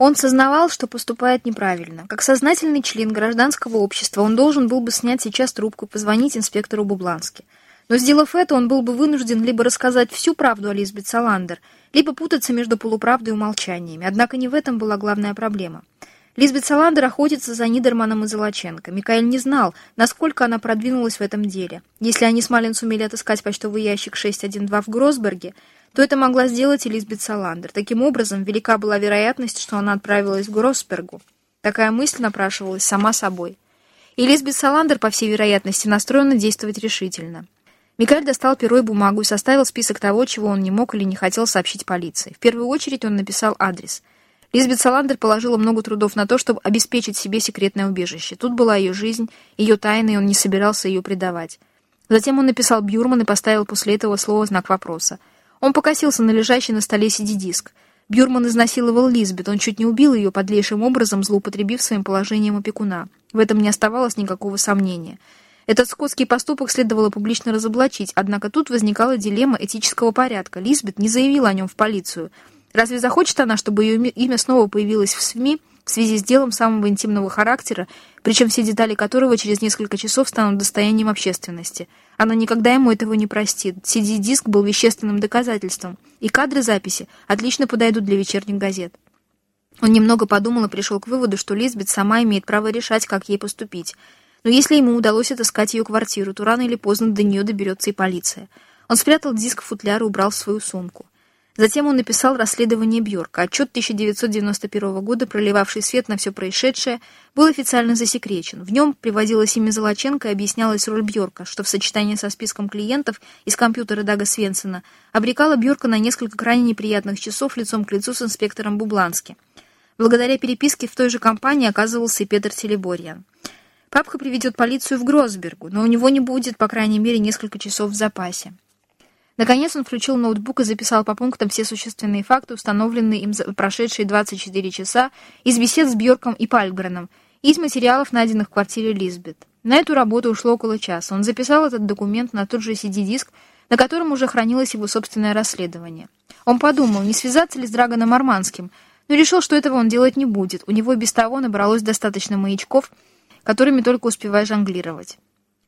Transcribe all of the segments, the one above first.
Он сознавал, что поступает неправильно. Как сознательный член гражданского общества он должен был бы снять сейчас трубку и позвонить инспектору Бублански. Но, сделав это, он был бы вынужден либо рассказать всю правду о Лизбет Саландер, либо путаться между полуправдой и умолчаниями. Однако не в этом была главная проблема. Лизбет Саландер охотится за Нидерманом и Золоченко. Микаэль не знал, насколько она продвинулась в этом деле. Если они с Малин сумели отыскать почтовый ящик 612 в Гросберге, то это могла сделать и Лизбет Саландер. Таким образом, велика была вероятность, что она отправилась в Гроссбергу. Такая мысль напрашивалась сама собой. И Лизбет Саландер, по всей вероятности, настроена действовать решительно. Микаэль достал перо и бумагу и составил список того, чего он не мог или не хотел сообщить полиции. В первую очередь он написал адрес. Лизбет Саландер положила много трудов на то, чтобы обеспечить себе секретное убежище. Тут была ее жизнь, ее тайна, и он не собирался ее предавать. Затем он написал Бюрман и поставил после этого слова знак вопроса. Он покосился на лежащий на столе CD-диск. Бюрман изнасиловал Лизбет, он чуть не убил ее подлейшим образом, злоупотребив своим положением опекуна. В этом не оставалось никакого сомнения. Этот скотский поступок следовало публично разоблачить, однако тут возникала дилемма этического порядка. Лизбет не заявила о нем в полицию. Разве захочет она, чтобы ее имя снова появилось в СМИ, в связи с делом самого интимного характера, причем все детали которого через несколько часов станут достоянием общественности. Она никогда ему этого не простит. CD-диск был вещественным доказательством, и кадры записи отлично подойдут для вечерних газет. Он немного подумал и пришел к выводу, что Лизбет сама имеет право решать, как ей поступить. Но если ему удалось отыскать ее квартиру, то рано или поздно до нее доберется и полиция. Он спрятал диск в футляр и убрал в свою сумку. Затем он написал расследование Бьорка. Отчет 1991 года, проливавший свет на все происшедшее, был официально засекречен. В нем приводилось имя Золоченко и объяснялась роль Бьорка, что в сочетании со списком клиентов из компьютера Дага Свенсона обрекала Бьорка на несколько крайне неприятных часов лицом к лицу с инспектором Бублански. Благодаря переписке в той же компании оказывался и Петр Телеборьян. Папка приведет полицию в Гросбергу, но у него не будет, по крайней мере, несколько часов в запасе. Наконец он включил ноутбук и записал по пунктам все существенные факты, установленные им за прошедшие 24 часа, из бесед с Бьорком и Пальгреном, из материалов, найденных в квартире Лизбет. На эту работу ушло около часа. Он записал этот документ на тот же CD-диск, на котором уже хранилось его собственное расследование. Он подумал, не связаться ли с Драгоном Арманским, но решил, что этого он делать не будет. У него без того набралось достаточно маячков, которыми только успевая жонглировать.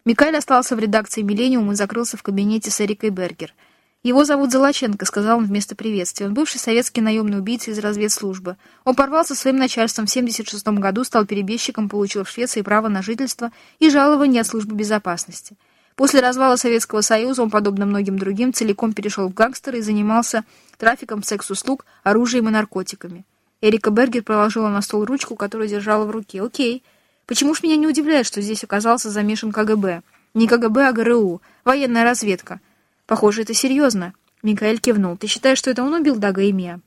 Микаэль остался в редакции «Миллениум» и закрылся в кабинете с Эрикой Бергер. «Его зовут Золоченко», — сказал он вместо приветствия. Он бывший советский наемный убийца из разведслужбы. Он порвался своим начальством в 1976 году, стал перебежчиком, получил в Швеции право на жительство и жалование от службы безопасности. После развала Советского Союза он, подобно многим другим, целиком перешел в гангстеры и занимался трафиком секс-услуг, оружием и наркотиками. Эрика Бергер положила на стол ручку, которую держала в руке. «Окей. Почему ж меня не удивляет, что здесь оказался замешан КГБ? Не КГБ, а ГРУ. Военная разведка. Похоже, это серьезно. Микаэль кивнул. Ты считаешь, что это он убил Дага и Мия?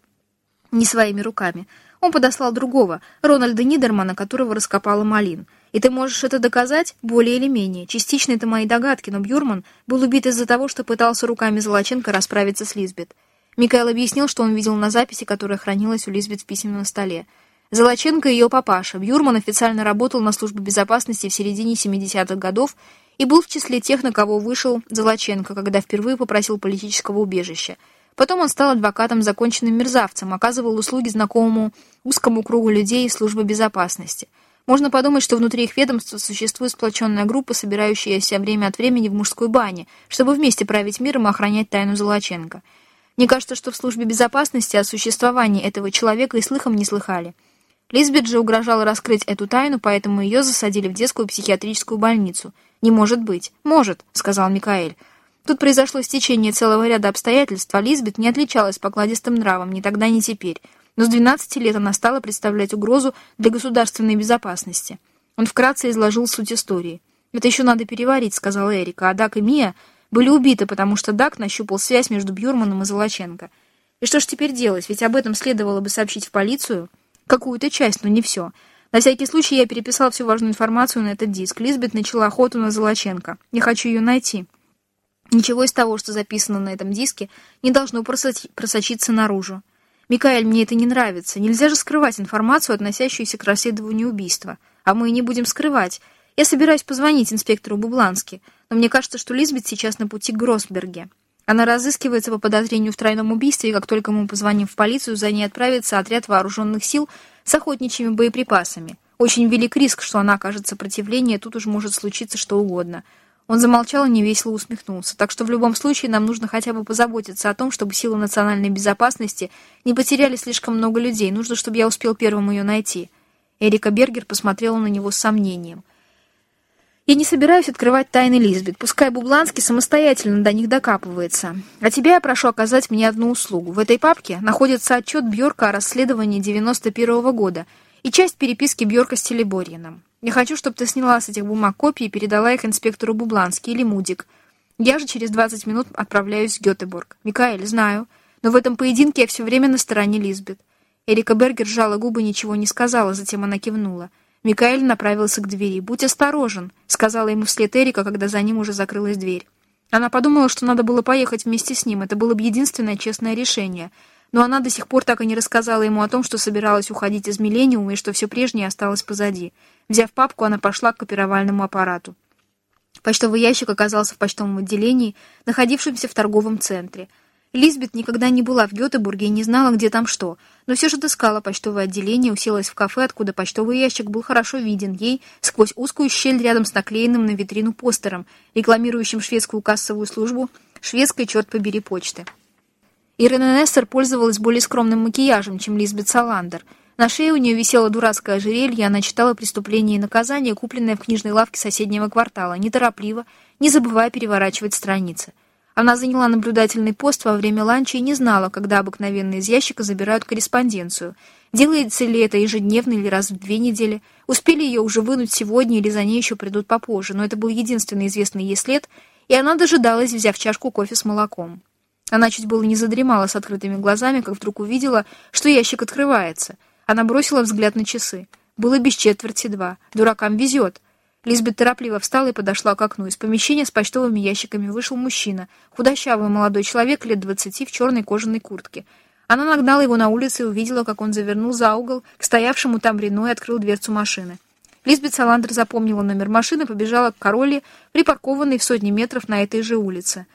Не своими руками. Он подослал другого, Рональда Нидермана, которого раскопала Малин. И ты можешь это доказать более или менее. Частично это мои догадки, но Бьюрман был убит из-за того, что пытался руками Золоченко расправиться с Лизбет. Микаэл объяснил, что он видел на записи, которая хранилась у Лизбет в письменном столе. Золоченко ее папаша. Бьюрман официально работал на службе безопасности в середине 70-х годов и был в числе тех, на кого вышел Золоченко, когда впервые попросил политического убежища. Потом он стал адвокатом, законченным мерзавцем, оказывал услуги знакомому узкому кругу людей из службы безопасности. Можно подумать, что внутри их ведомства существует сплоченная группа, собирающаяся время от времени в мужской бане, чтобы вместе править миром и охранять тайну Золоченко. Мне кажется, что в службе безопасности о существовании этого человека и слыхом не слыхали. Лизбет же угрожала раскрыть эту тайну, поэтому ее засадили в детскую психиатрическую больницу. «Не может быть». «Может», — сказал Микаэль. Тут произошло стечение целого ряда обстоятельств, а Лизбет не отличалась покладистым нравом ни тогда, ни теперь. Но с 12 лет она стала представлять угрозу для государственной безопасности. Он вкратце изложил суть истории. «Это еще надо переварить», — сказала Эрика, а Дак и Мия были убиты, потому что Дак нащупал связь между Бьюрманом и Золоченко. И что ж теперь делать? Ведь об этом следовало бы сообщить в полицию какую-то часть, но не все. На всякий случай я переписал всю важную информацию на этот диск. Лизбет начала охоту на Золоченко. Я хочу ее найти. Ничего из того, что записано на этом диске, не должно просочиться наружу. Микаэль, мне это не нравится. Нельзя же скрывать информацию, относящуюся к расследованию убийства. А мы и не будем скрывать. Я собираюсь позвонить инспектору Бублански, но мне кажется, что Лизбет сейчас на пути к Гроссберге. Она разыскивается по подозрению в тройном убийстве, и как только мы позвоним в полицию, за ней отправится отряд вооруженных сил, с охотничьими боеприпасами. Очень велик риск, что она окажет сопротивление, тут уж может случиться что угодно. Он замолчал и невесело усмехнулся. Так что в любом случае нам нужно хотя бы позаботиться о том, чтобы силы национальной безопасности не потеряли слишком много людей. Нужно, чтобы я успел первым ее найти. Эрика Бергер посмотрела на него с сомнением. «Я не собираюсь открывать тайны Лизбет. Пускай Бубланский самостоятельно до них докапывается. А тебя я прошу оказать мне одну услугу. В этой папке находится отчет Бьорка о расследовании 91 -го года и часть переписки Бьорка с Телеборьином. Я хочу, чтобы ты сняла с этих бумаг копии и передала их инспектору Бубланский или Мудик. Я же через 20 минут отправляюсь в Гетеборг. Микаэль, знаю. Но в этом поединке я все время на стороне Лизбет. Эрика Бергер сжала губы, ничего не сказала, затем она кивнула. Микаэль направился к двери. «Будь осторожен», — сказала ему вслед Эрика, когда за ним уже закрылась дверь. Она подумала, что надо было поехать вместе с ним. Это было бы единственное честное решение. Но она до сих пор так и не рассказала ему о том, что собиралась уходить из Миллениума и что все прежнее осталось позади. Взяв папку, она пошла к копировальному аппарату. Почтовый ящик оказался в почтовом отделении, находившемся в торговом центре. Лизбет никогда не была в Гетебурге и не знала, где там что, но все же отыскала почтовое отделение, уселась в кафе, откуда почтовый ящик был хорошо виден ей сквозь узкую щель рядом с наклеенным на витрину постером, рекламирующим шведскую кассовую службу шведской, черт побери, почты. Ирена Нессер пользовалась более скромным макияжем, чем Лизбет Саландер — на шее у нее висело дурацкое ожерелье, она читала «Преступление и наказание», купленное в книжной лавке соседнего квартала, неторопливо, не забывая переворачивать страницы. Она заняла наблюдательный пост во время ланча и не знала, когда обыкновенно из ящика забирают корреспонденцию. Делается ли это ежедневно или раз в две недели? Успели ее уже вынуть сегодня или за ней еще придут попозже, но это был единственный известный ей след, и она дожидалась, взяв чашку кофе с молоком. Она чуть было не задремала с открытыми глазами, как вдруг увидела, что ящик открывается — она бросила взгляд на часы. Было без четверти два. Дуракам везет. Лизбет торопливо встала и подошла к окну. Из помещения с почтовыми ящиками вышел мужчина, худощавый молодой человек лет двадцати в черной кожаной куртке. Она нагнала его на улице и увидела, как он завернул за угол к стоявшему там Рено и открыл дверцу машины. Лизбет Саландер запомнила номер машины, побежала к короле, припаркованной в сотни метров на этой же улице.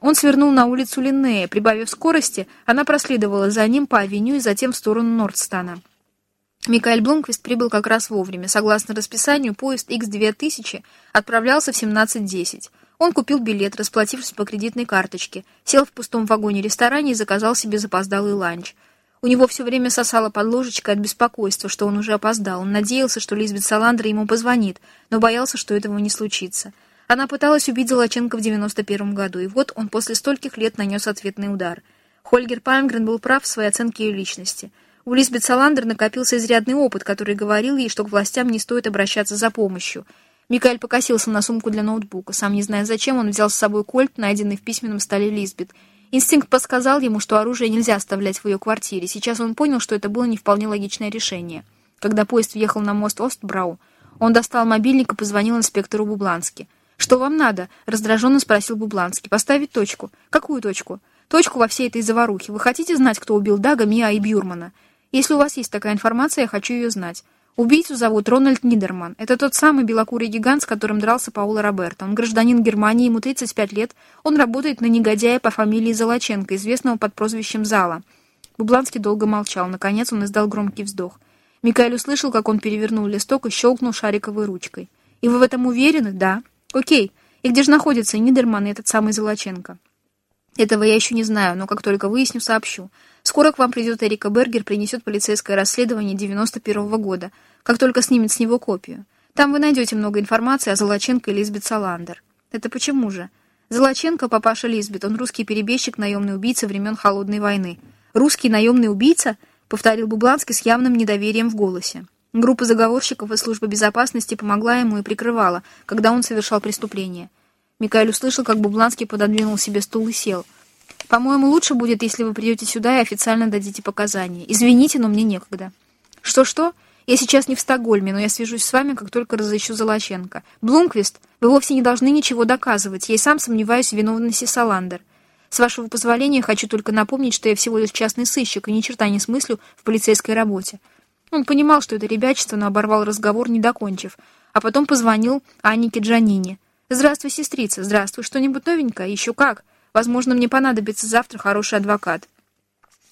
Он свернул на улицу Линнея. Прибавив скорости, она проследовала за ним по авеню и затем в сторону Нордстана. Микаэль Блумквист прибыл как раз вовремя. Согласно расписанию, поезд X2000 отправлялся в 17.10. Он купил билет, расплатившись по кредитной карточке, сел в пустом вагоне-ресторане и заказал себе запоздалый ланч. У него все время сосало под ложечкой от беспокойства, что он уже опоздал. Он надеялся, что Лизбет Саландра ему позвонит, но боялся, что этого не случится. Она пыталась убить Золоченко в 91 году, и вот он после стольких лет нанес ответный удар. Хольгер Пальмгрен был прав в своей оценке ее личности — у Лизбет Саландер накопился изрядный опыт, который говорил ей, что к властям не стоит обращаться за помощью. Микаэль покосился на сумку для ноутбука. Сам не зная зачем, он взял с собой кольт, найденный в письменном столе Лизбет. Инстинкт подсказал ему, что оружие нельзя оставлять в ее квартире. Сейчас он понял, что это было не вполне логичное решение. Когда поезд въехал на мост Остбрау, он достал мобильник и позвонил инспектору Бублански. «Что вам надо?» — раздраженно спросил Бубланский. «Поставить точку». «Какую точку?» «Точку во всей этой заварухе. Вы хотите знать, кто убил Дага, Миа и Бюрмана?» Если у вас есть такая информация, я хочу ее знать. Убийцу зовут Рональд Нидерман. Это тот самый белокурый гигант, с которым дрался Паула Роберто. Он гражданин Германии, ему 35 лет. Он работает на негодяя по фамилии Золоченко, известного под прозвищем Зала. Бубланский долго молчал. Наконец он издал громкий вздох. Микаэль услышал, как он перевернул листок и щелкнул шариковой ручкой. «И вы в этом уверены?» «Да». «Окей. И где же находится Нидерман и этот самый Золоченко?» «Этого я еще не знаю, но как только выясню, сообщу. Скоро к вам придет Эрика Бергер, принесет полицейское расследование 91 -го года, как только снимет с него копию. Там вы найдете много информации о Золоченко и Лизбет Саландер. Это почему же? Золоченко, папаша Лизбет, он русский перебежчик, наемный убийца времен Холодной войны. «Русский наемный убийца?» — повторил Бубланский с явным недоверием в голосе. Группа заговорщиков из службы безопасности помогла ему и прикрывала, когда он совершал преступление. Микаэль услышал, как Бубланский пододвинул себе стул и сел — по-моему, лучше будет, если вы придете сюда и официально дадите показания. Извините, но мне некогда. Что-что? Я сейчас не в Стокгольме, но я свяжусь с вами, как только разыщу Золоченко. Блумквист, вы вовсе не должны ничего доказывать. Я и сам сомневаюсь в виновности Саландер. С вашего позволения хочу только напомнить, что я всего лишь частный сыщик и ни черта не смыслю в полицейской работе. Он понимал, что это ребячество, но оборвал разговор, не докончив. А потом позвонил Аннике Джанине. «Здравствуй, сестрица, здравствуй. Что-нибудь новенькое? Еще как?» Возможно, мне понадобится завтра хороший адвокат».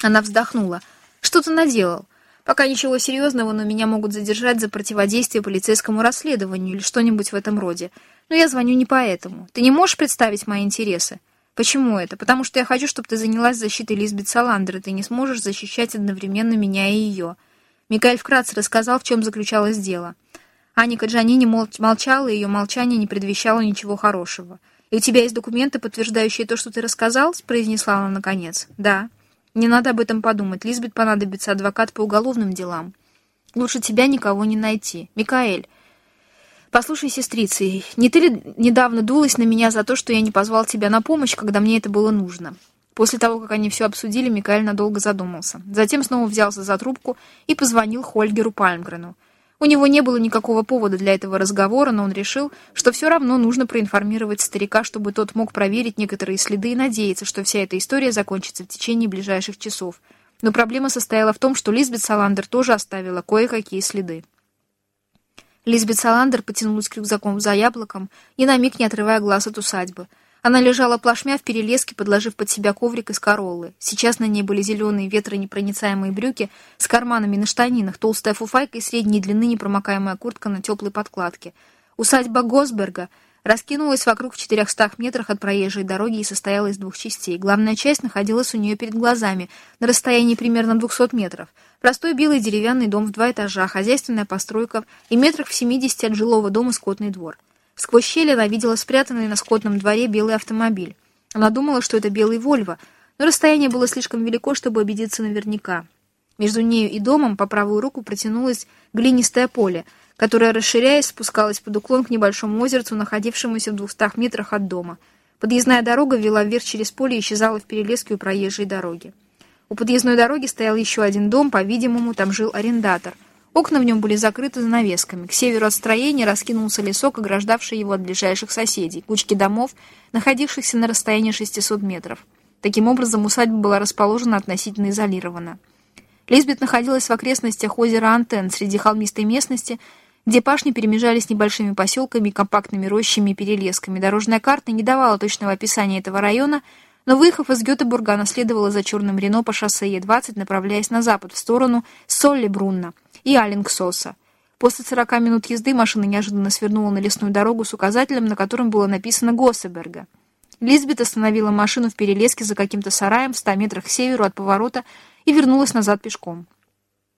Она вздохнула. «Что ты наделал?» Пока ничего серьезного, но меня могут задержать за противодействие полицейскому расследованию или что-нибудь в этом роде. Но я звоню не поэтому. Ты не можешь представить мои интересы? Почему это? Потому что я хочу, чтобы ты занялась защитой Лизбет Саландер, и ты не сможешь защищать одновременно меня и ее. Микаэль вкратце рассказал, в чем заключалось дело. Аника Джанини молчала, и ее молчание не предвещало ничего хорошего. «И у тебя есть документы, подтверждающие то, что ты рассказал?» — произнесла она наконец. «Да». «Не надо об этом подумать. Лизбет понадобится адвокат по уголовным делам. Лучше тебя никого не найти. Микаэль, послушай, сестрица, не ты ли недавно дулась на меня за то, что я не позвал тебя на помощь, когда мне это было нужно?» После того, как они все обсудили, Микаэль надолго задумался. Затем снова взялся за трубку и позвонил Хольгеру Пальмгрену. У него не было никакого повода для этого разговора, но он решил, что все равно нужно проинформировать старика, чтобы тот мог проверить некоторые следы и надеяться, что вся эта история закончится в течение ближайших часов. Но проблема состояла в том, что Лизбет Саландер тоже оставила кое-какие следы. Лизбет Саландер потянулась к рюкзаком за яблоком, ни на миг не отрывая глаз от усадьбы — она лежала плашмя в перелеске, подложив под себя коврик из короллы. Сейчас на ней были зеленые ветронепроницаемые брюки с карманами на штанинах, толстая фуфайка и средней длины непромокаемая куртка на теплой подкладке. Усадьба Госберга раскинулась вокруг в четырехстах метрах от проезжей дороги и состояла из двух частей. Главная часть находилась у нее перед глазами, на расстоянии примерно 200 метров. Простой белый деревянный дом в два этажа, хозяйственная постройка и метрах в 70 от жилого дома скотный двор. Сквозь щель она видела спрятанный на скотном дворе белый автомобиль. Она думала, что это белый Вольво, но расстояние было слишком велико, чтобы убедиться наверняка. Между нею и домом по правую руку протянулось глинистое поле, которое, расширяясь, спускалось под уклон к небольшому озерцу, находившемуся в двухстах метрах от дома. Подъездная дорога вела вверх через поле и исчезала в перелеске у проезжей дороги. У подъездной дороги стоял еще один дом, по-видимому, там жил арендатор — Окна в нем были закрыты занавесками. К северу от строения раскинулся лесок, ограждавший его от ближайших соседей, кучки домов, находившихся на расстоянии 600 метров. Таким образом, усадьба была расположена относительно изолированно. Лизбет находилась в окрестностях озера Антен, среди холмистой местности, где пашни перемежались небольшими поселками, компактными рощами и перелесками. Дорожная карта не давала точного описания этого района, но, выехав из Гетебурга, она следовала за черным Рено по шоссе Е-20, направляясь на запад, в сторону Солли-Брунна и Алингсоса. После 40 минут езды машина неожиданно свернула на лесную дорогу с указателем, на котором было написано «Госсеберга». Лизбет остановила машину в перелеске за каким-то сараем в 100 метрах к северу от поворота и вернулась назад пешком.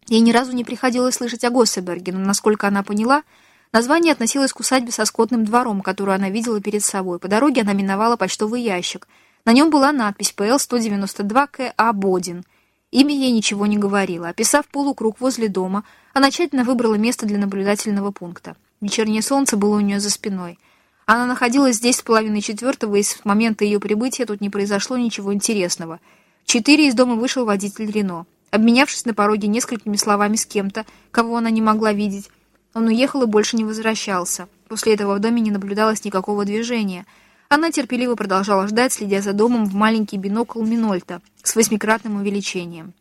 Ей ни разу не приходилось слышать о Госсеберге, но, насколько она поняла, название относилось к усадьбе со скотным двором, которую она видела перед собой. По дороге она миновала почтовый ящик. На нем была надпись «ПЛ-192 К.А. Бодин», Имя ей ничего не говорило. Описав полукруг возле дома, она тщательно выбрала место для наблюдательного пункта. Вечернее солнце было у нее за спиной. Она находилась здесь с половиной четвертого, и с момента ее прибытия тут не произошло ничего интересного. четыре из дома вышел водитель Рено. Обменявшись на пороге несколькими словами с кем-то, кого она не могла видеть, он уехал и больше не возвращался. После этого в доме не наблюдалось никакого движения — она терпеливо продолжала ждать, следя за домом в маленький бинокль Минольта с восьмикратным увеличением.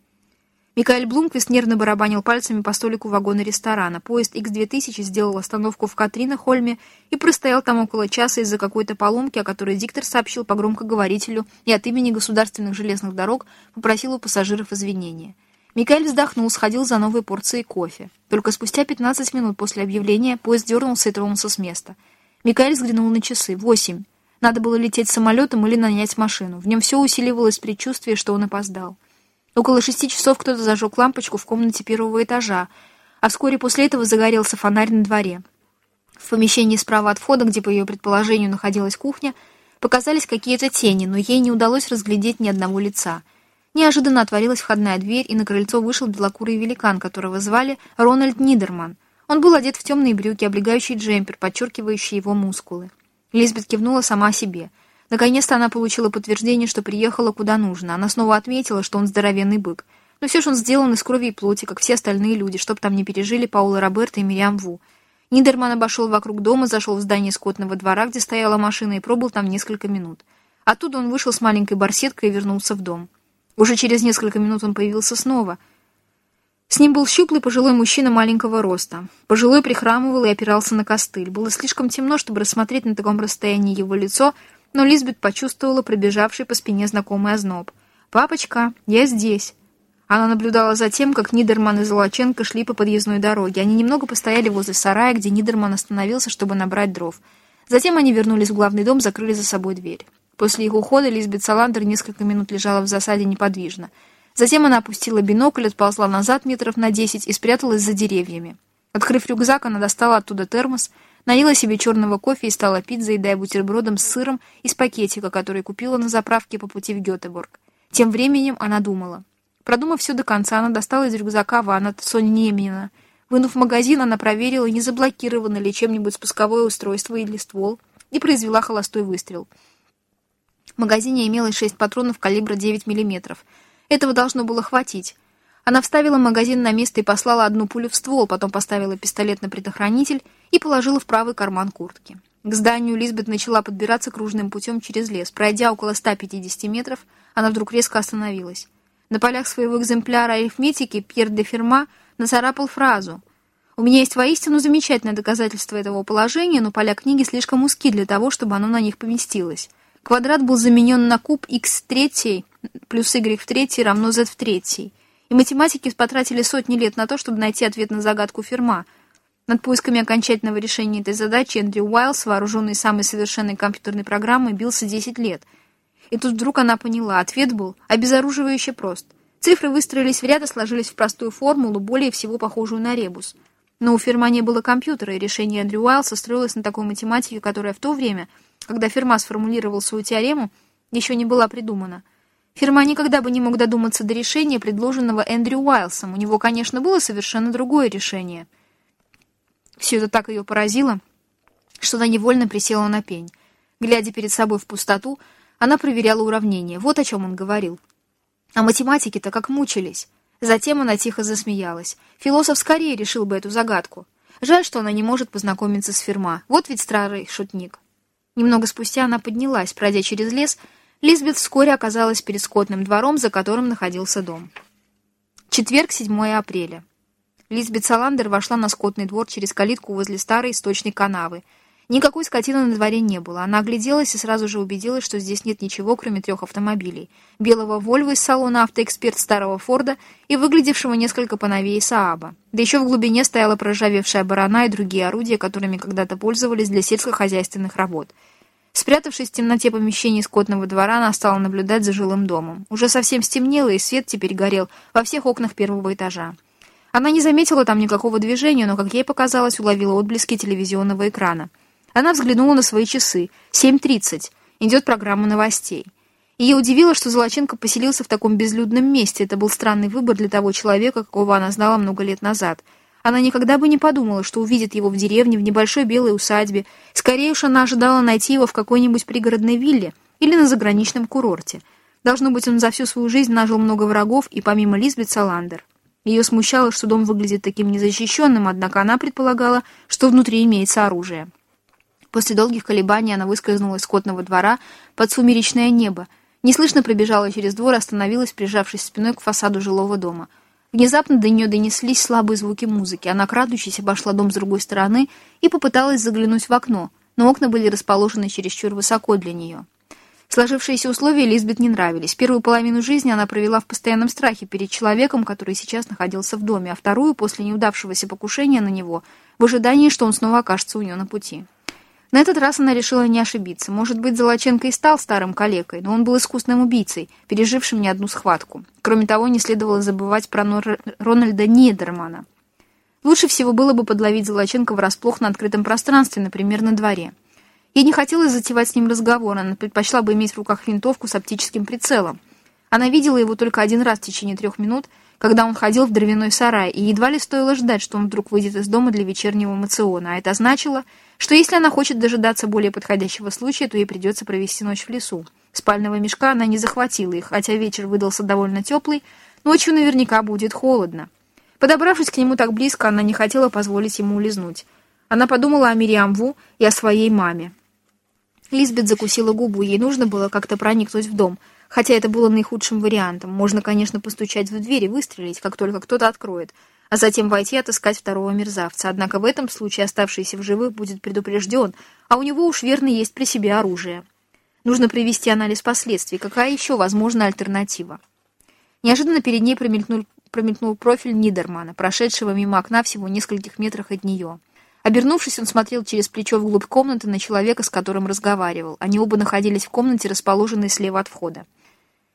Микаэль Блумквист нервно барабанил пальцами по столику вагона ресторана. Поезд X2000 сделал остановку в Катрина-Хольме и простоял там около часа из-за какой-то поломки, о которой диктор сообщил по громкоговорителю и от имени государственных железных дорог попросил у пассажиров извинения. Микаэль вздохнул, сходил за новой порцией кофе. Только спустя 15 минут после объявления поезд дернулся и тронулся с места. Микаэль взглянул на часы. Восемь. Надо было лететь самолетом или нанять машину. В нем все усиливалось предчувствие, что он опоздал. Около шести часов кто-то зажег лампочку в комнате первого этажа, а вскоре после этого загорелся фонарь на дворе. В помещении справа от входа, где, по ее предположению, находилась кухня, показались какие-то тени, но ей не удалось разглядеть ни одного лица. Неожиданно отворилась входная дверь, и на крыльцо вышел белокурый великан, которого звали Рональд Нидерман. Он был одет в темные брюки, облегающий джемпер, подчеркивающий его мускулы. Лизбет кивнула сама себе. Наконец-то она получила подтверждение, что приехала куда нужно. Она снова отметила, что он здоровенный бык. Но все же он сделан из крови и плоти, как все остальные люди, чтоб там не пережили Паула Роберта и Мириам Ву. Нидерман обошел вокруг дома, зашел в здание скотного двора, где стояла машина, и пробыл там несколько минут. Оттуда он вышел с маленькой барсеткой и вернулся в дом. Уже через несколько минут он появился снова — с ним был щуплый пожилой мужчина маленького роста. Пожилой прихрамывал и опирался на костыль. Было слишком темно, чтобы рассмотреть на таком расстоянии его лицо, но Лизбет почувствовала пробежавший по спине знакомый озноб. «Папочка, я здесь». Она наблюдала за тем, как Нидерман и Золоченко шли по подъездной дороге. Они немного постояли возле сарая, где Нидерман остановился, чтобы набрать дров. Затем они вернулись в главный дом, закрыли за собой дверь. После их ухода Лизбет Саландер несколько минут лежала в засаде неподвижно. Затем она опустила бинокль, отползла назад метров на десять и спряталась за деревьями. Открыв рюкзак, она достала оттуда термос, налила себе черного кофе и стала пить, заедая бутербродом с сыром из пакетика, который купила на заправке по пути в Гетеборг. Тем временем она думала. Продумав все до конца, она достала из рюкзака ванат Сони Немина. Вынув магазин, она проверила, не заблокировано ли чем-нибудь спусковое устройство или ствол, и произвела холостой выстрел. В магазине имелось шесть патронов калибра 9 мм. Этого должно было хватить. Она вставила магазин на место и послала одну пулю в ствол, потом поставила пистолет на предохранитель и положила в правый карман куртки. К зданию Лизбет начала подбираться кружным путем через лес. Пройдя около 150 метров, она вдруг резко остановилась. На полях своего экземпляра арифметики Пьер де Ферма нацарапал фразу «У меня есть воистину замечательное доказательство этого положения, но поля книги слишком узки для того, чтобы оно на них поместилось». Квадрат был заменен на куб x в третьей плюс y в третьей равно z в третьей. И математики потратили сотни лет на то, чтобы найти ответ на загадку Ферма. Над поисками окончательного решения этой задачи Эндрю Уайлс, вооруженный самой совершенной компьютерной программой, бился 10 лет – и тут вдруг она поняла, ответ был обезоруживающе прост. Цифры выстроились в ряд и сложились в простую формулу, более всего похожую на ребус. Но у Ферма не было компьютера, и решение Эндрю Уайлса строилось на такой математике, которая в то время, когда Ферма сформулировал свою теорему, еще не была придумана. Ферма никогда бы не мог додуматься до решения, предложенного Эндрю Уайлсом. У него, конечно, было совершенно другое решение. Все это так ее поразило, что она невольно присела на пень. Глядя перед собой в пустоту, она проверяла уравнения. Вот о чем он говорил. А математики-то как мучились. Затем она тихо засмеялась. Философ скорее решил бы эту загадку. Жаль, что она не может познакомиться с Ферма. Вот ведь старый шутник. Немного спустя она поднялась, пройдя через лес. Лизбет вскоре оказалась перед скотным двором, за которым находился дом. Четверг, 7 апреля. Лизбет Саландер вошла на скотный двор через калитку возле старой источной канавы — Никакой скотины на дворе не было. Она огляделась и сразу же убедилась, что здесь нет ничего, кроме трех автомобилей. Белого Вольво из салона «Автоэксперт» старого Форда и выглядевшего несколько поновее Сааба. Да еще в глубине стояла проржавевшая барана и другие орудия, которыми когда-то пользовались для сельскохозяйственных работ. Спрятавшись в темноте помещений скотного двора, она стала наблюдать за жилым домом. Уже совсем стемнело, и свет теперь горел во всех окнах первого этажа. Она не заметила там никакого движения, но, как ей показалось, уловила отблески телевизионного экрана. Она взглянула на свои часы. 7.30. Идет программа новостей. Ее удивило, что Золоченко поселился в таком безлюдном месте. Это был странный выбор для того человека, какого она знала много лет назад. Она никогда бы не подумала, что увидит его в деревне, в небольшой белой усадьбе. Скорее уж она ожидала найти его в какой-нибудь пригородной вилле или на заграничном курорте. Должно быть, он за всю свою жизнь нажил много врагов, и помимо Лизбет Саландер. Ее смущало, что дом выглядит таким незащищенным, однако она предполагала, что внутри имеется оружие. После долгих колебаний она выскользнула из скотного двора под сумеречное небо, неслышно пробежала через двор остановилась, прижавшись спиной к фасаду жилого дома. Внезапно до нее донеслись слабые звуки музыки. Она, крадучись, обошла дом с другой стороны и попыталась заглянуть в окно, но окна были расположены чересчур высоко для нее. Сложившиеся условия Лизбет не нравились. Первую половину жизни она провела в постоянном страхе перед человеком, который сейчас находился в доме, а вторую, после неудавшегося покушения на него, в ожидании, что он снова окажется у нее на пути. На этот раз она решила не ошибиться. Может быть, Золоченко и стал старым калекой, но он был искусным убийцей, пережившим не одну схватку. Кроме того, не следовало забывать про Нор... Рональда Нидермана. Лучше всего было бы подловить Золоченко врасплох на открытом пространстве, например, на дворе. Ей не хотелось затевать с ним разговор, она предпочла бы иметь в руках винтовку с оптическим прицелом. Она видела его только один раз в течение трех минут, когда он ходил в дровяной сарай, и едва ли стоило ждать, что он вдруг выйдет из дома для вечернего мациона, а это значило, что если она хочет дожидаться более подходящего случая, то ей придется провести ночь в лесу. Спального мешка она не захватила их, хотя вечер выдался довольно теплый, ночью наверняка будет холодно. Подобравшись к нему так близко, она не хотела позволить ему улизнуть. Она подумала о Мириамву и о своей маме. Лизбет закусила губу, ей нужно было как-то проникнуть в дом — Хотя это было наихудшим вариантом. Можно, конечно, постучать в дверь и выстрелить, как только кто-то откроет, а затем войти и отыскать второго мерзавца. Однако в этом случае оставшийся в живых будет предупрежден, а у него уж верно есть при себе оружие. Нужно провести анализ последствий. Какая еще возможна альтернатива? Неожиданно перед ней промелькнул, промелькнул профиль Нидермана, прошедшего мимо окна всего нескольких метрах от нее. Обернувшись, он смотрел через плечо вглубь комнаты на человека, с которым разговаривал. Они оба находились в комнате, расположенной слева от входа.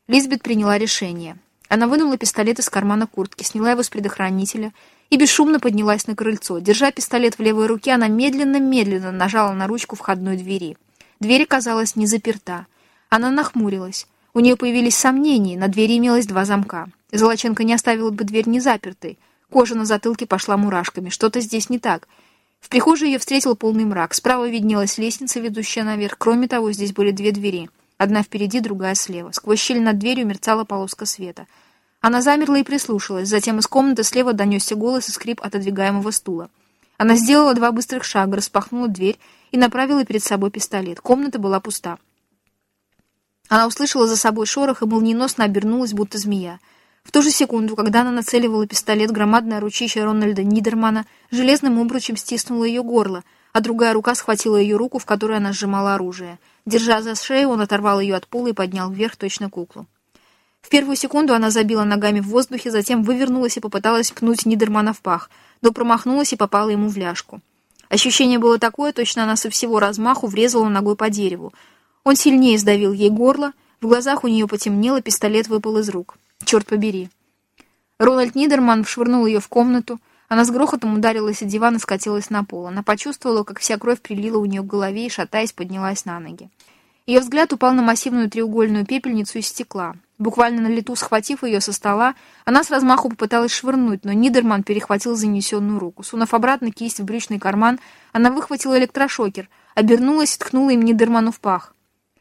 Лизбет приняла решение. Она вынула пистолет из кармана куртки, сняла его с предохранителя и бесшумно поднялась на крыльцо. Держа пистолет в левой руке, она медленно-медленно нажала на ручку входной двери. Дверь казалась не заперта. Она нахмурилась. У нее появились сомнения, на двери имелось два замка. Золоченко не оставила бы дверь незапертой. Кожа на затылке пошла мурашками. Что-то здесь не так. В прихожей ее встретил полный мрак. Справа виднелась лестница, ведущая наверх. Кроме того, здесь были две двери. Одна впереди, другая слева. Сквозь щель над дверью мерцала полоска света. Она замерла и прислушалась. Затем из комнаты слева донесся голос и скрип отодвигаемого стула. Она сделала два быстрых шага, распахнула дверь и направила перед собой пистолет. Комната была пуста. Она услышала за собой шорох и молниеносно обернулась, будто змея. В ту же секунду, когда она нацеливала пистолет, громадное ручище Рональда Нидермана железным обручем стиснуло ее горло, а другая рука схватила ее руку, в которой она сжимала оружие. Держа за шею, он оторвал ее от пола и поднял вверх точно куклу. В первую секунду она забила ногами в воздухе, затем вывернулась и попыталась пнуть Нидермана в пах, но промахнулась и попала ему в ляжку. Ощущение было такое, точно она со всего размаху врезала ногой по дереву. Он сильнее сдавил ей горло, в глазах у нее потемнело, пистолет выпал из рук. Черт побери. Рональд Нидерман швырнул ее в комнату. Она с грохотом ударилась от дивана и скатилась на пол. Она почувствовала, как вся кровь прилила у нее к голове и, шатаясь, поднялась на ноги. Ее взгляд упал на массивную треугольную пепельницу из стекла. Буквально на лету схватив ее со стола, она с размаху попыталась швырнуть, но Нидерман перехватил занесенную руку. Сунув обратно кисть в брючный карман, она выхватила электрошокер, обернулась и ткнула им Нидерману в пах.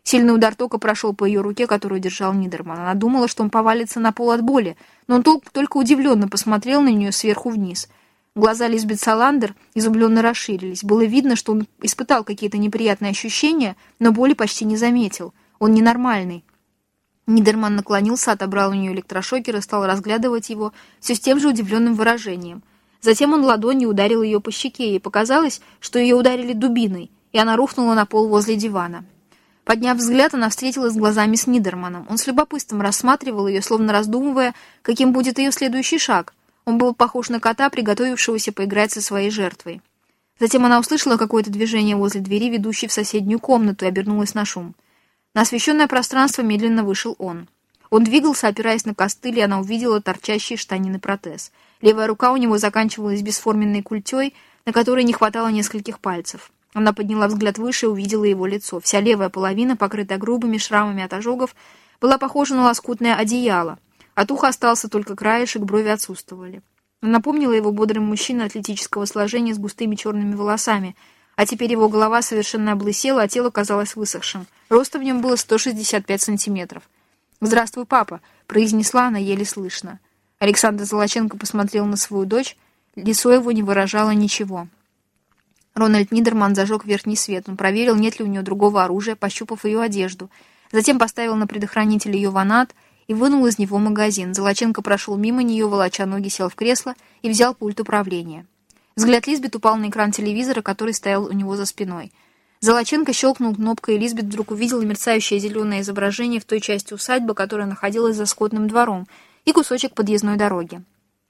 Сильный удар тока прошел по ее руке, которую держал Нидерман. Она думала, что он повалится на пол от боли, но он только удивленно посмотрел на нее сверху вниз. Глаза Лизбет Саландер изумленно расширились. Было видно, что он испытал какие-то неприятные ощущения, но боли почти не заметил. Он ненормальный. Нидерман наклонился, отобрал у нее электрошокер и стал разглядывать его все с тем же удивленным выражением. Затем он ладонью ударил ее по щеке, и показалось, что ее ударили дубиной, и она рухнула на пол возле дивана. Подняв взгляд, она встретилась глазами с Нидерманом. Он с любопытством рассматривал ее, словно раздумывая, каким будет ее следующий шаг. Он был похож на кота, приготовившегося поиграть со своей жертвой. Затем она услышала какое-то движение возле двери, ведущей в соседнюю комнату, и обернулась на шум. На освещенное пространство медленно вышел он. Он двигался, опираясь на костыль, и она увидела торчащий штанины протез. Левая рука у него заканчивалась бесформенной культей, на которой не хватало нескольких пальцев. Она подняла взгляд выше и увидела его лицо. Вся левая половина, покрытая грубыми шрамами от ожогов, была похожа на лоскутное одеяло. От уха остался только краешек, брови отсутствовали. Напомнила его бодрым мужчиной атлетического сложения с густыми черными волосами, а теперь его голова совершенно облысела, а тело казалось высохшим. Роста в нем было 165 сантиметров. «Здравствуй, папа», — произнесла она еле слышно. Александр Золоченко посмотрел на свою дочь, лицо его не выражало ничего. Рональд Нидерман зажег верхний свет. Он проверил, нет ли у нее другого оружия, пощупав ее одежду. Затем поставил на предохранитель ее ванат и вынул из него магазин. Золоченко прошел мимо нее, волоча ноги, сел в кресло и взял пульт управления. Взгляд Лизбет упал на экран телевизора, который стоял у него за спиной. Золоченко щелкнул кнопкой, и Лизбет вдруг увидела мерцающее зеленое изображение в той части усадьбы, которая находилась за скотным двором, и кусочек подъездной дороги.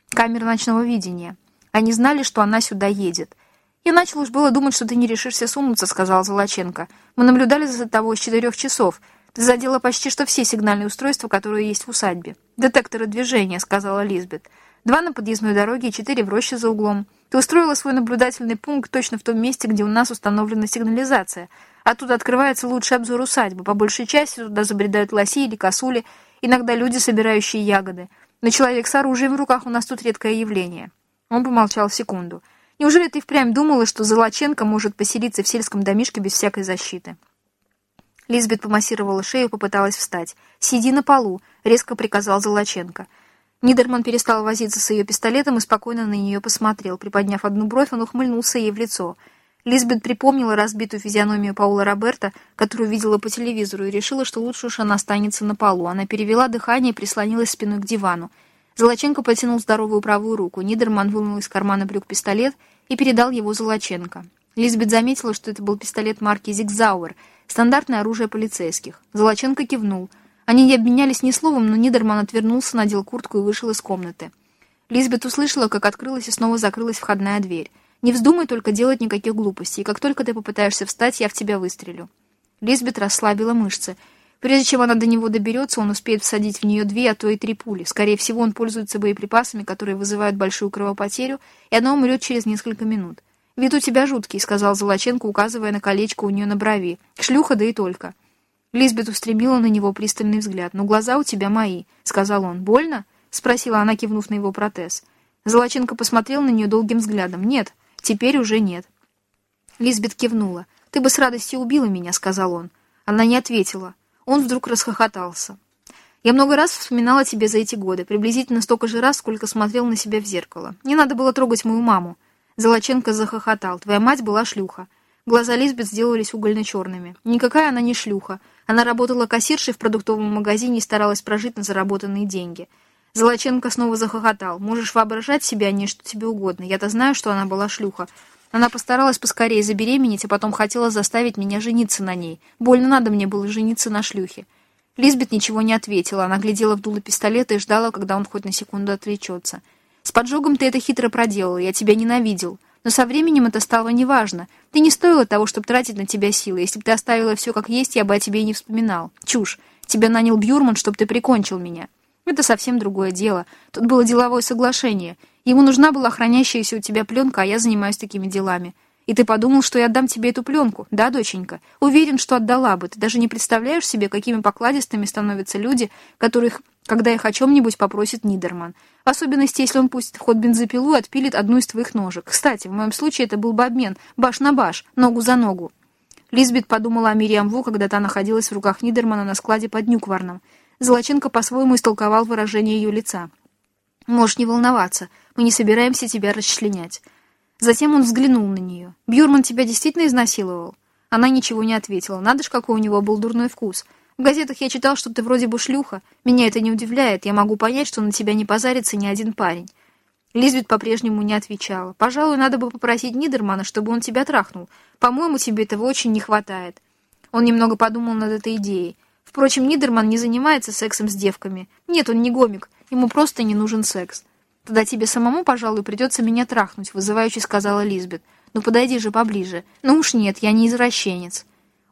Камера ночного видения. Они знали, что она сюда едет — «Я начал уж было думать, что ты не решишься сунуться», — сказал Золоченко. «Мы наблюдали за тобой с четырех часов. Ты задела почти что все сигнальные устройства, которые есть в усадьбе». «Детекторы движения», — сказала Лизбет. «Два на подъездной дороге и четыре в роще за углом. Ты устроила свой наблюдательный пункт точно в том месте, где у нас установлена сигнализация. Оттуда открывается лучший обзор усадьбы. По большей части туда забредают лоси или косули, иногда люди, собирающие ягоды. Но человек с оружием в руках у нас тут редкое явление». Он помолчал секунду. Неужели ты впрямь думала, что Золоченко может поселиться в сельском домишке без всякой защиты?» Лизбет помассировала шею и попыталась встать. «Сиди на полу», — резко приказал Золоченко. Нидерман перестал возиться с ее пистолетом и спокойно на нее посмотрел. Приподняв одну бровь, он ухмыльнулся ей в лицо. Лизбет припомнила разбитую физиономию Паула Роберта, которую видела по телевизору, и решила, что лучше уж она останется на полу. Она перевела дыхание и прислонилась спиной к дивану. Золоченко потянул здоровую правую руку. Нидерман вынул из кармана брюк пистолет и передал его Золоченко. Лизбет заметила, что это был пистолет марки «Зигзауэр», стандартное оружие полицейских. Золоченко кивнул. Они не обменялись ни словом, но Нидерман отвернулся, надел куртку и вышел из комнаты. Лизбет услышала, как открылась и снова закрылась входная дверь. «Не вздумай только делать никаких глупостей. Как только ты попытаешься встать, я в тебя выстрелю». Лизбет расслабила мышцы. Прежде чем она до него доберется, он успеет всадить в нее две, а то и три пули. Скорее всего, он пользуется боеприпасами, которые вызывают большую кровопотерю, и она умрет через несколько минут. «Вид у тебя жуткий», — сказал Золоченко, указывая на колечко у нее на брови. «Шлюха, да и только». Лизбет устремила на него пристальный взгляд. «Но глаза у тебя мои», — сказал он. «Больно?» — спросила она, кивнув на его протез. Золоченко посмотрел на нее долгим взглядом. «Нет, теперь уже нет». Лизбет кивнула. «Ты бы с радостью убила меня», — сказал он. Она не ответила. Он вдруг расхохотался. «Я много раз вспоминала тебе за эти годы, приблизительно столько же раз, сколько смотрел на себя в зеркало. Не надо было трогать мою маму». Золоченко захохотал. «Твоя мать была шлюха». Глаза Лизбет сделались угольно-черными. Никакая она не шлюха. Она работала кассиршей в продуктовом магазине и старалась прожить на заработанные деньги. Золоченко снова захохотал. «Можешь воображать себе о ней что тебе угодно. Я-то знаю, что она была шлюха. Она постаралась поскорее забеременеть, а потом хотела заставить меня жениться на ней. Больно надо мне было жениться на шлюхе». Лизбет ничего не ответила. Она глядела в дуло пистолета и ждала, когда он хоть на секунду отвлечется. «С поджогом ты это хитро проделал. Я тебя ненавидел. Но со временем это стало неважно. Ты не стоила того, чтобы тратить на тебя силы. Если бы ты оставила все как есть, я бы о тебе и не вспоминал. Чушь. Тебя нанял Бьюрман, чтобы ты прикончил меня. Это совсем другое дело. Тут было деловое соглашение. Ему нужна была хранящаяся у тебя пленка, а я занимаюсь такими делами. И ты подумал, что я отдам тебе эту пленку, да, доченька? Уверен, что отдала бы. Ты даже не представляешь себе, какими покладистыми становятся люди, которых, когда их о чем-нибудь попросит Нидерман. В особенности, если он пустит в ход бензопилу и отпилит одну из твоих ножек. Кстати, в моем случае это был бы обмен. Баш на баш, ногу за ногу. Лизбет подумала о Мириам Ву, когда та находилась в руках Нидермана на складе под Нюкварном. Золоченко по-своему истолковал выражение ее лица. «Можешь не волноваться, мы не собираемся тебя расчленять». Затем он взглянул на нее. «Бьюрман тебя действительно изнасиловал?» Она ничего не ответила. Надо ж, какой у него был дурной вкус. В газетах я читал, что ты вроде бы шлюха. Меня это не удивляет. Я могу понять, что на тебя не позарится ни один парень. Лизбет по-прежнему не отвечала. «Пожалуй, надо бы попросить Нидермана, чтобы он тебя трахнул. По-моему, тебе этого очень не хватает». Он немного подумал над этой идеей. Впрочем, Нидерман не занимается сексом с девками. Нет, он не гомик. Ему просто не нужен секс. «Тогда тебе самому, пожалуй, придется меня трахнуть», — вызывающе сказала Лизбет. «Ну подойди же поближе». «Ну уж нет, я не извращенец».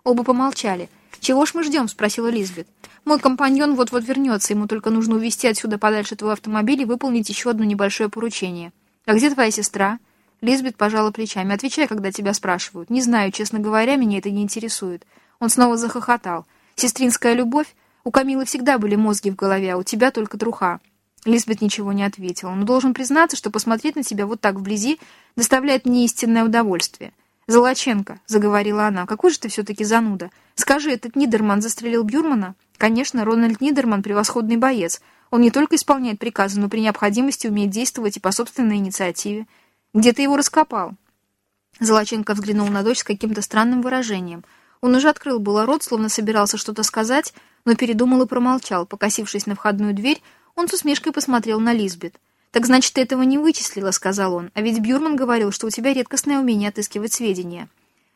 Оба помолчали. «Чего ж мы ждем?» — спросила Лизбет. «Мой компаньон вот-вот вернется, ему только нужно увезти отсюда подальше твой автомобиль и выполнить еще одно небольшое поручение. А где твоя сестра?» Лизбет пожала плечами. «Отвечай, когда тебя спрашивают. Не знаю, честно говоря, меня это не интересует». Он снова захохотал. «Сестринская любовь? У Камилы всегда были мозги в голове, а у тебя только труха». Лизбет ничего не ответила, но должен признаться, что посмотреть на тебя вот так вблизи доставляет мне истинное удовольствие. «Золоченко», — заговорила она, — «какой же ты все-таки зануда? Скажи, этот Нидерман застрелил Бюрмана?» «Конечно, Рональд Нидерман — превосходный боец. Он не только исполняет приказы, но при необходимости умеет действовать и по собственной инициативе. Где ты его раскопал?» Золоченко взглянул на дочь с каким-то странным выражением. Он уже открыл было рот, словно собирался что-то сказать, но передумал и промолчал. Покосившись на входную дверь, он с усмешкой посмотрел на Лизбет. «Так значит, ты этого не вычислила», — сказал он. «А ведь Бюрман говорил, что у тебя редкостное умение отыскивать сведения».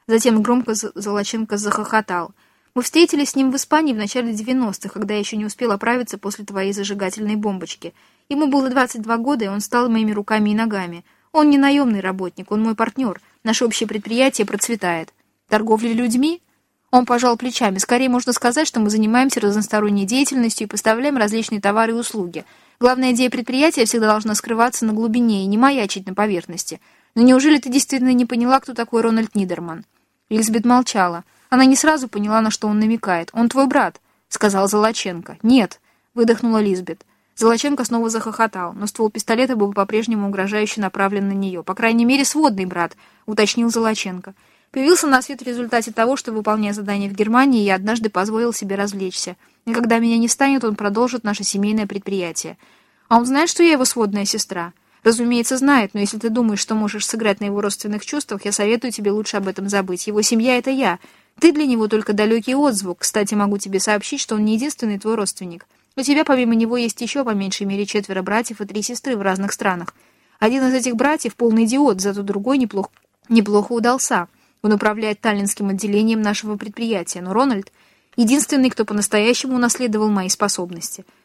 Затем громко Золоченко захохотал. «Мы встретились с ним в Испании в начале 90-х, когда я еще не успел оправиться после твоей зажигательной бомбочки. Ему было 22 года, и он стал моими руками и ногами. Он не наемный работник, он мой партнер. Наше общее предприятие процветает. Торговля людьми? Он пожал плечами. Скорее можно сказать, что мы занимаемся разносторонней деятельностью и поставляем различные товары и услуги. Главная идея предприятия всегда должна скрываться на глубине и не маячить на поверхности. Но неужели ты действительно не поняла, кто такой Рональд Нидерман? Лизбет молчала. Она не сразу поняла, на что он намекает. «Он твой брат», — сказал Золоченко. «Нет», — выдохнула Лизбет. Золоченко снова захохотал, но ствол пистолета был по-прежнему угрожающе направлен на нее. «По крайней мере, сводный брат», — уточнил Золоченко. Появился на свет в результате того, что, выполняя задание в Германии, я однажды позволил себе развлечься. И когда меня не станет, он продолжит наше семейное предприятие. А он знает, что я его сводная сестра? Разумеется, знает, но если ты думаешь, что можешь сыграть на его родственных чувствах, я советую тебе лучше об этом забыть. Его семья — это я. Ты для него только далекий отзвук. Кстати, могу тебе сообщить, что он не единственный твой родственник. У тебя помимо него есть еще по меньшей мере четверо братьев и три сестры в разных странах. Один из этих братьев — полный идиот, зато другой неплохо, неплохо удался. Он управляет таллинским отделением нашего предприятия, но Рональд... Единственный, кто по-настоящему унаследовал мои способности —